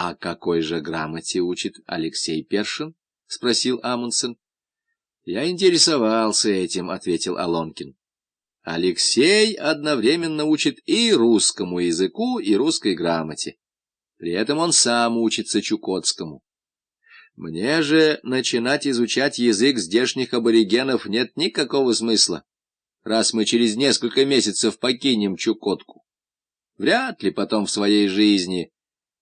— А какой же грамоте учит Алексей Першин? — спросил Амундсен. — Я интересовался этим, — ответил Алонкин. Алексей одновременно учит и русскому языку, и русской грамоте. При этом он сам учится чукотскому. Мне же начинать изучать язык здешних аборигенов нет никакого смысла, раз мы через несколько месяцев покинем Чукотку. Вряд ли потом в своей жизни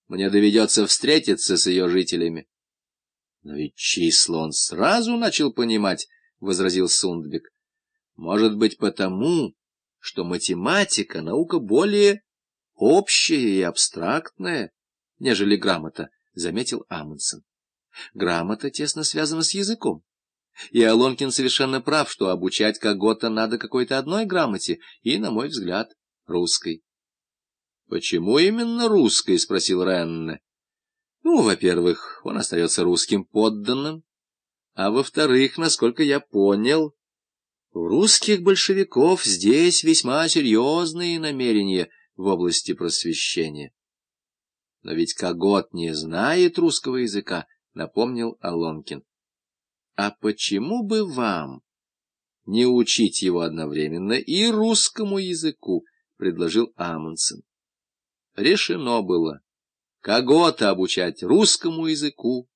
мне доведется встретиться с ее жителями. — Но ведь числа он сразу начал понимать, — возразил Сундбек. — Может быть, потому, что математика — наука более общая и абстрактная, нежели грамота, — заметил Амундсен. Грамота тесно связана с языком. И Алонкин совершенно прав, что обучать Когота надо какой-то одной грамоте и, на мой взгляд, русской. — Почему именно русской? — спросил Ренне. — Ну, во-первых, он остается русским подданным, а во-вторых, насколько я понял, у русских большевиков здесь весьма серьезные намерения в области просвещения. Но ведь Когот не знает русского языка, — напомнил Алонкин. — А почему бы вам не учить его одновременно и русскому языку? — предложил Амундсен. Решено было Когота обучать русскому языку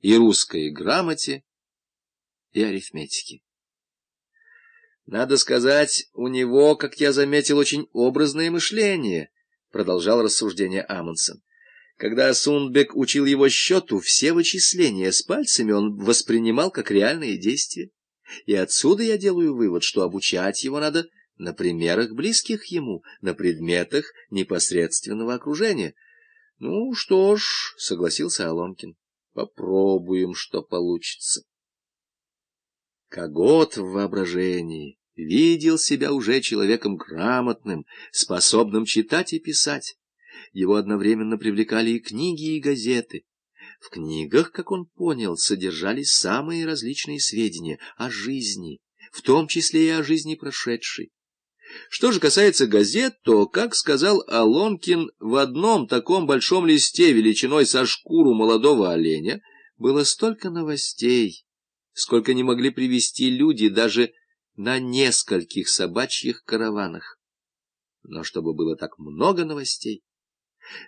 и русской грамоте и арифметике. Надо сказать, у него, как я заметил, очень образное мышление, — продолжал рассуждение Амундсен. Когда Сундбек учил его счету, все вычисления с пальцами он воспринимал как реальные действия. И отсюда я делаю вывод, что обучать его надо на примерах близких ему, на предметах непосредственного окружения. — Ну что ж, — согласился Аломкин, — попробуем, что получится. Когот в воображении видел себя уже человеком грамотным, способным читать и писать его одновременно привлекали и книги, и газеты. В книгах, как он понял, содержались самые различные сведения о жизни, в том числе и о жизни прошедшей. Что же касается газет, то, как сказал Алонкин, в одном таком большом листе величиной со шкуру молодого оленя было столько новостей, сколько не могли привести люди даже на нескольких собачьих караванах. Но чтобы было так много новостей,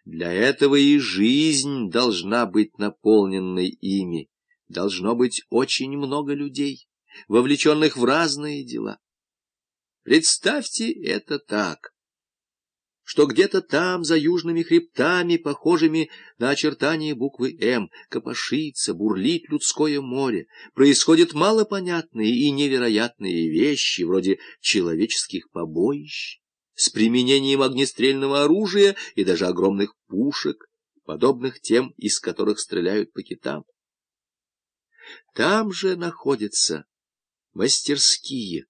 для этого и жизнь должна быть наполненной ими. Должно быть очень много людей, вовлеченных в разные дела. Представьте это так, что где-то там, за южными хребтами, похожими на очертания буквы «М», копошится, бурлит людское море, происходят малопонятные и невероятные вещи, вроде человеческих побоищ с применением огнестрельного оружия и даже огромных пушек, подобных тем, из которых стреляют по китам. Там же находятся мастерские,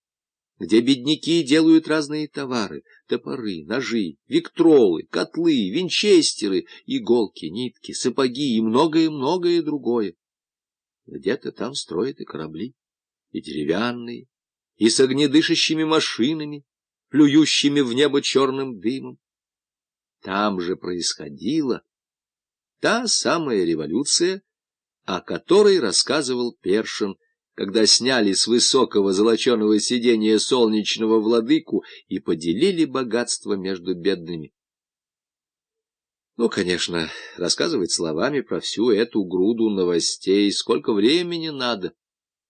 где бедняки делают разные товары — топоры, ножи, виктролы, котлы, винчестеры, иголки, нитки, сапоги и многое-многое другое. Где-то там строят и корабли, и деревянные, и с огнедышащими машинами, плюющими в небо черным дымом. Там же происходила та самая революция, о которой рассказывал Першин, когда сняли с высокого золоченого сиденья солнечного владыку и поделили богатство между бедными. Ну, конечно, рассказывать словами про всю эту груду новостей сколько времени надо.